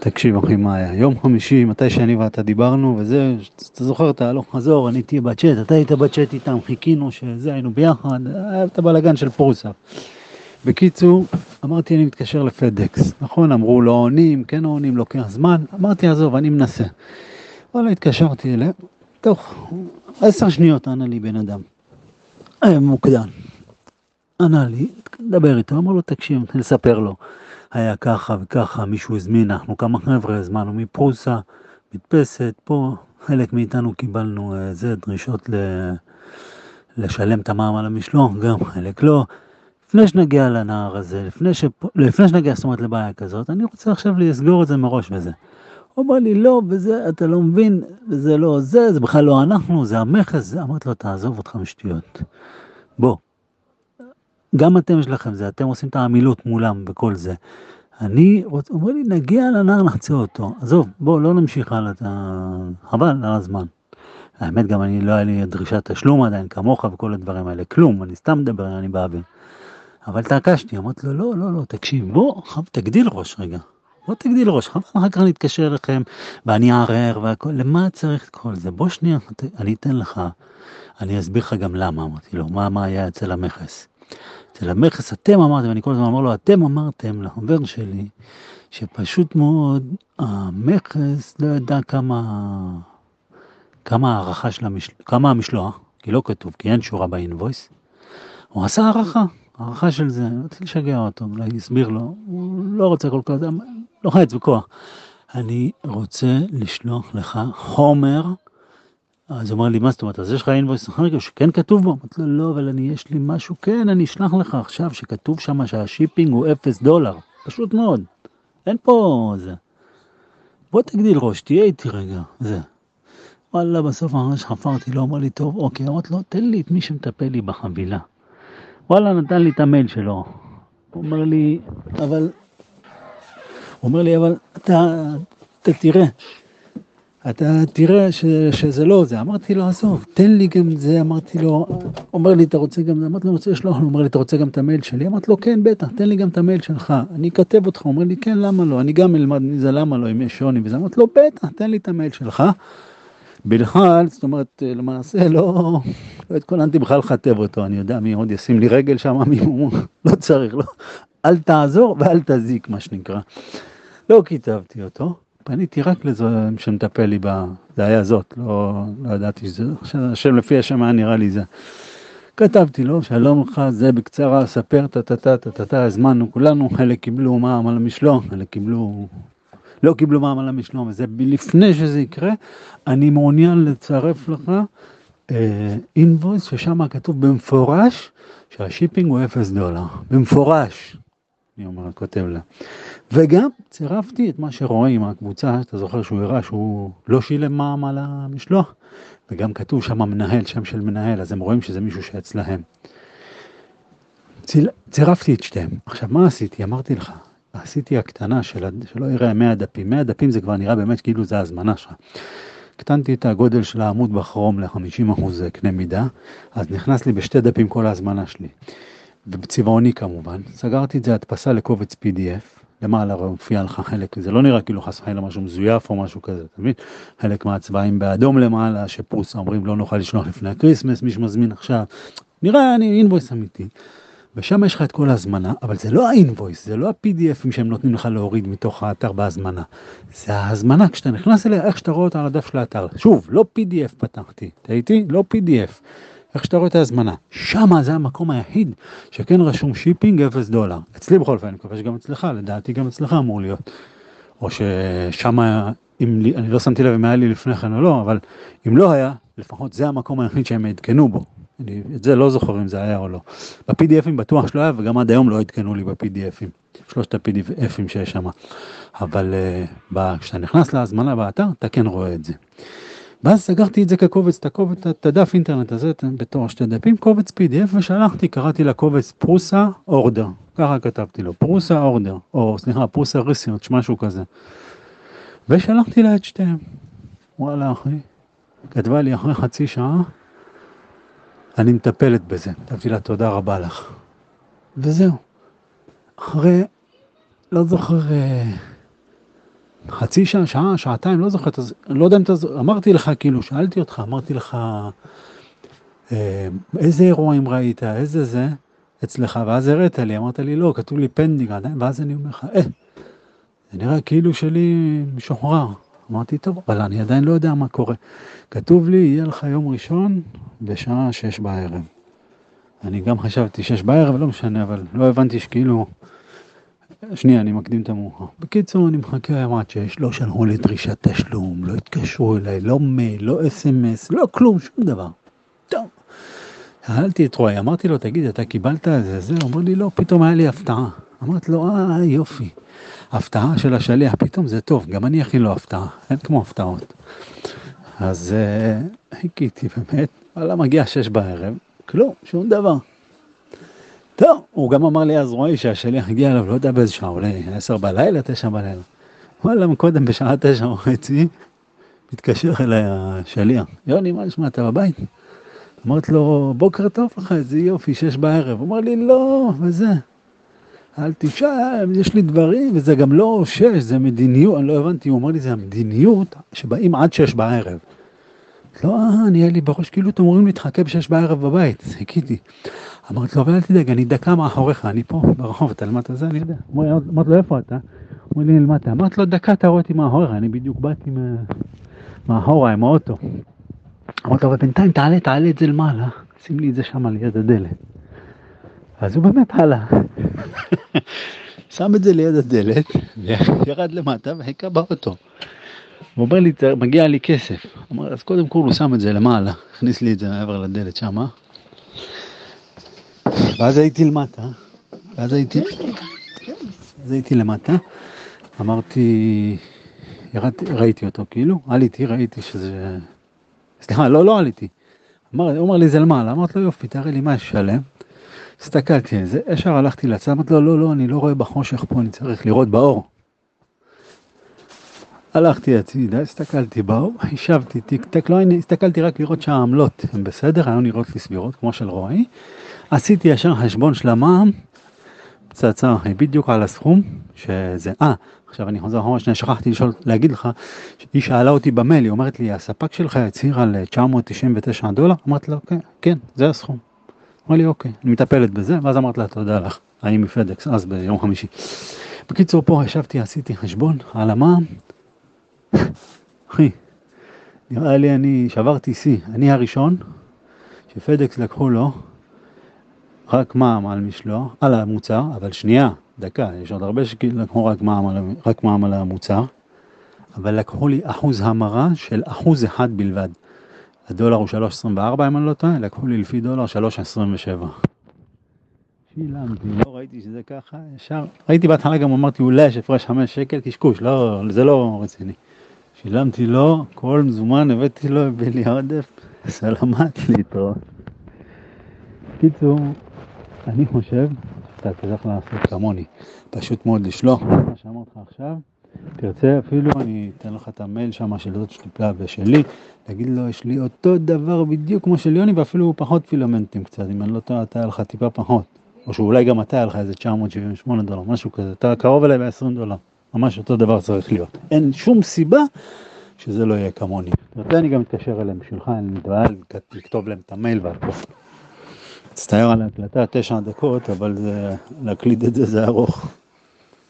תקשיב אחי, מה היה? יום חמישי, מתי שאני ואתה דיברנו, וזה, אתה זוכר את ההלוך חזור, אני הייתי בצ'אט, אתה היית בצ'אט איתם, חיכינו שזה, היינו ביחד, היה את הבלאגן של פרוסה. בקיצור, אמרתי אני מתקשר לפדקס, נכון? אמרו לא עונים, כן עונים, לוקח זמן, אמרתי עזוב, אני מנסה. וואלה, התקשרתי אליהם, תוך עשר שניות ענה לי בן אדם. היה מוקדן. ענה לי, דבר איתו, אמר לו, תקשיב, לספר לו. היה ככה וככה, מישהו הזמין, אנחנו כמה חבר'ה הזמנו מפרוסה, מדפסת, פה חלק מאיתנו קיבלנו איזה אה, דרישות ל... לשלם את המע"מ על המשלוח, גם חלק לא. לפני שנגיע לנער הזה, לפני, ש... לפני שנגיע זאת אומרת לבעיה כזאת, אני רוצה עכשיו לסגור את זה מראש וזה. הוא אמר לי, לא, וזה, אתה לא מבין, וזה לא זה, זה בכלל לא אנחנו, זה המכס. אמרתי לו, תעזוב אותך משטויות. בוא, גם אתם יש לכם זה, אתם עושים את העמילות מולם וכל זה. אני רוצה, אומר לי, נגיע לנער נחצה אותו. עזוב, בוא, לא נמשיך הלאה, חבל על הזמן. האמת, גם אני, לא היה לי דרישת תשלום עדיין, כמוך וכל הדברים האלה, כלום, אני סתם מדבר, אני באוויר. אבל התעקשתי, אמרתי לו, לא, לא, לא, תקשיב, בוא, תגדיל ראש רגע. בוא תגדיל ראש, אחר כך אני אתקשר אליכם ואני אערער והכל, למה צריך את כל זה? בוא שנייה, אני אתן לך, אני אסביר לך גם למה, אמרתי לו, מה, מה היה אצל המכס. אצל המכס אתם אמרתם, אני כל הזמן אומר לו, אתם אמרתם לחבר שלי, שפשוט מאוד המכס לא ידע כמה, כמה הערכה של המשלוח, כמה המשלוח, כי לא כתוב, כי אין שורה באינבויס, הוא עשה הערכה, הערכה של זה, אני רוצה לשגע אותו, אולי יסביר לו, הוא לא רוצה כל כך, לוחץ בכוח. אני רוצה לשלוח לך חומר אז הוא אמר לי, מה זאת אומרת, אז יש לך invoice אחר שכן כתוב בו? אמרתי לו, לא, אבל אני, יש לי משהו, כן, אני אשלח לך עכשיו, שכתוב שם שה shipping הוא אפס דולר, פשוט מאוד, אין פה זה. בוא תגדיל ראש, תהיה איתי רגע, זה. וואלה, בסוף אחרי שחפרתי לו, אמר לי, טוב, אוקיי, אמרתי לו, תן לי את מי שמטפל לי בחבילה. וואלה, נתן לי את המייל שלו. הוא אומר לי, אבל, הוא אומר לי, אבל אתה, אתה תראה, אתה תראה ש, שזה לא זה. אמרתי לו, עזוב, תן לי גם זה, אמרתי לו, אומר לי, אתה רוצה גם, אמרתי לו, רוצה לשלוח, הוא אומר לי, אתה רוצה גם את המייל שלי? אמרתי לו, כן, בטח, תן לי גם את המייל שלך, אני אכתב אותך, אומר לי, כן, למה לא, אני גם אלמד מזה, למה לא, אם יש שוני וזה, אמרתי לו, בטח, תן לי את המייל שלך. בכלל, זאת אומרת, למעשה לא, לא התכוננתי בכלל לכתב אותו, אני יודע מי עוד ישים לי רגל שם, מי הוא, לא צריך, לא, אל תעזור ואל תזיק, מה שנקרא. לא כתבתי אותו. פניתי רק לזה שמטפל לי ב... זה היה זאת, לא, לא ידעתי שזה, השם לפי השם היה נראה לי זה. כתבתי לו, שלום לך, זה בקצרה, ספר טה-טה-טה, טה-טה-טה, הזמנו כולנו, חלק קיבלו מע"מ על המשלוח, חלק קיבלו... לא קיבלו מע"מ על המשלוח, וזה לפני שזה יקרה, אני מעוניין לצרף לך invoice, אה, ששם כתוב במפורש שה shipping הוא אפס דולר, במפורש, אני אומר, כותב לה. וגם צירפתי את מה שרואים מהקבוצה, אתה זוכר שהוא הראה שהוא לא שילם מע"מ על המשלוח, וגם כתוב שם מנהל, שם של מנהל, אז הם רואים שזה מישהו שאצלהם. ציל... צירפתי את שתיהם. עכשיו, מה עשיתי? אמרתי לך, עשיתי הקטנה של, שלא יראה 100 דפים. 100 דפים זה כבר נראה באמת כאילו זה ההזמנה שלך. הקטנתי את הגודל של העמוד בכרום ל-50% קנה מידה, אז נכנס לי בשתי דפים כל ההזמנה שלי. ובצבעוני כמובן. סגרתי את זה הדפסה לקובץ PDF, למעלה מופיע לך חלק, זה לא נראה כאילו חס וחלילה משהו מזויף או משהו כזה, אתה מבין? חלק מהצבעים באדום למעלה, שבוא אומרים לא נוכל לשלוח לפני הקריסמס, מי שמזמין עכשיו, נראה אני invoice אמיתי. ושם יש לך את כל ההזמנה, אבל זה לא ה invoice, זה לא ה-PDF ים שהם נותנים לך להוריד מתוך האתר בהזמנה. זה ההזמנה, כשאתה נכנס אליה, איך שאתה רואה אותה על הדף של האתר. שוב, לא PDF פתחתי, טעיתי? לא PDF. איך שאתה רואה את ההזמנה. שמה זה המקום היחיד שכן רשום shipping 0 דולר. אצלי בכל אופן, אני מקווה שגם אצלך, לדעתי גם אצלך אמור להיות. או ששמה, אם אני לא שמתי לב אם היה לי לפני כן או לא, אבל אם לא היה, לפחות זה המקום היחיד שהם עדכנו בו. אני את זה לא זוכר אם זה היה או לא. ב-PDF ים בטוח שלא היה, וגם עד היום לא עדכנו לי ב-PDF ים. שלושת ה-PDF ים שיש שם. אבל uh, כשאתה נכנס להזמנה באתר, אתה כן רואה את זה. ואז סגרתי את זה כקובץ, את הקובץ, את הדף אינטרנט הזה, בתור שתי דפים, קובץ PDF, ושלחתי, קראתי לקובץ פרוסה אורדר, ככה כתבתי לו, פרוסה אורדר, או סליחה, פרוסה ריסירץ', משהו כזה. ושלחתי לה את שתיהם. וואלה אחי, כתבה לי אחרי חצי שעה, אני מטפלת בזה. כתבתי לה תודה רבה לך. וזהו. אחרי, לא זוכר, חצי שעה, שעה, שעתיים, לא זוכר, לא יודע אם אתה זוכר, אמרתי לך, כאילו, שאלתי אותך, אמרתי לך, אה, איזה אירועים ראית, איזה זה, אצלך, ואז הראת לי, אמרת לי, לא, כתוב לי pending ואז אני אומר לך, אה, זה נראה כאילו שלי משוחרר. אמרתי, טוב, אבל אני עדיין לא יודע מה קורה. כתוב לי, יהיה לך יום ראשון בשעה שש בערב. אני גם חשבתי שש בערב, לא משנה, אבל לא הבנתי שכאילו... שנייה, אני מקדים את המאוחר. בקיצור, אני מחכה היום עד שש, לא שלחו לי דרישת תשלום, לא התקשרו אליי, לא מייל, לא אס.אם.אס, לא כלום, שום דבר. טוב. שאלתי את רועי, אמרתי לו, תגיד, אתה קיבלת את זה? זה, הוא אומר לי, לא, פתאום היה לי הפתעה. אמרתי לו, אה, יופי. הפתעה של השליח, פתאום זה טוב, גם אני אכין לו הפתעה, אין כמו הפתעות. אז uh, חיכיתי באמת, וואלה, מגיע שש בערב, כלום, שום דבר. טוב, הוא גם אמר לי אז רועי שהשליח הגיע אליו, לא יודע באיזה שעה, אולי עשר בלילה, תשע בלילה. וואלה, קודם בשעה תשע וחצי, מתקשר אליי השליח, יוני, מה נשמע, אתה בבית? אמרתי לו, בוקר טוב לך, איזה יופי, שש בערב. הוא אמר לי, לא, וזה. אל תשאל, יש לי דברים, וזה גם לא שש, זה מדיניות, אני לא הבנתי, הוא אמר לי, זה המדיניות שבאים עד שש בערב. לא, אה, נהיה לי בראש, כאילו אתם אומרים להתחכה בשש בערב בבית, חיכיתי. אמרתי לו, אבל אל תדאג, אני דקה מאחוריך, אני פה ברחוב, אתה למטה זה, אני יודע. אמרתי לו, איפה אתה? אומר לי, למטה. אמרתי לו, דקה אתה רואה אותי מאחוריך, אני בדיוק באתי מאחורה עם האוטו. אמרתי לו, אבל בינתיים תעלה, תעלה את זה למעלה, שים לי את זה שם ליד הדלת. אז הוא באמת עלה. שם את זה ליד הדלת, וירד למטה וחיכה באוטו. הוא אומר לי, מגיע לי כסף. אמר, אז קודם כל הוא שם את זה למעלה, הכניס לי את זה מעבר לדלת שמה. ואז הייתי למטה, ואז הייתי, אז הייתי למטה, אמרתי, ירדתי, ראיתי אותו כאילו, עליתי, ראיתי שזה, סליחה, לא, לא עליתי. אמר, הוא אמר לי, זה למעלה, אמרתי לו, יופי, תראה לי מה יש שלם. הסתכלתי על זה, ישר הלכתי לצד, אמרתי לו, לא, לא, אני לא רואה בחושך פה, אני צריך לראות באור. הלכתי הצידה, הסתכלתי באור, השבתי טיק טק, לא, הסתכלתי רק לראות שהעמלות הן בסדר, היו נראות לי סבירות, כמו של רועי. עשיתי ישר חשבון של המע"מ, פצצה בדיוק על הסכום, שזה, אה, עכשיו אני חוזר אחורה שנייה, שכחתי לשאול, להגיד לך, היא שאלה אותי במייל, היא אומרת לי, הספק שלך הצהיר על 999 דולר? אמרתי לה, כן, כן, זה הסכום. אמר לי, אוקיי, אני מטפלת בזה, ואז אמרתי לה, תודה לך, אני מפדקס, אז ביום חמישי. בקיצור, פה ישבתי, עשיתי חשבון על המע"מ. אחי, נראה לי אני שברתי שיא, אני הראשון שפדקס לקחו לו רק מע"מ על משלוח, על המוצר, אבל שנייה, דקה, יש עוד הרבה שלקחו רק מע"מ על, רק מע"מ על המוצר, אבל לקחו לי אחוז המרה של אחוז אחד בלבד. הדולר הוא 3.24 אם אני לא טועה, לקחו לי לפי דולר 3.27. שילמתי, לא ראיתי שזה ככה, ישר, ראיתי בהתחלה גם אמרתי אולי יש הפרש 5 שקל, קשקוש, לא, זה לא רציני. שילמתי לו, כל מזומן הבאתי לו, הביא לי עודף, סלמת להתראות. קיצור, אני חושב שאתה צריך לעשות כמוני, פשוט מאוד לשלוח מה שאמרתי לך עכשיו. תרצה אפילו, אני אתן לך את המייל שם של זאת שטיפלה ושלי, תגיד לו, יש לי אותו דבר בדיוק כמו של יוני ואפילו פחות פילמנטים קצת, אם אני לא טועה, אתה היה לך טיפה פחות. או שאולי גם אתה היה לך איזה 978 דולר, משהו כזה, אתה קרוב אליי ב-20 דולר, ממש אותו דבר צריך להיות. אין שום סיבה שזה לא יהיה כמוני. אתה אני גם אתקשר אליהם בשבילך, לי בעיה לכתוב להם את המייל והכל. מצטער על ההקלטה, תשע דקות, אבל זה, להקליט את זה זה ארוך.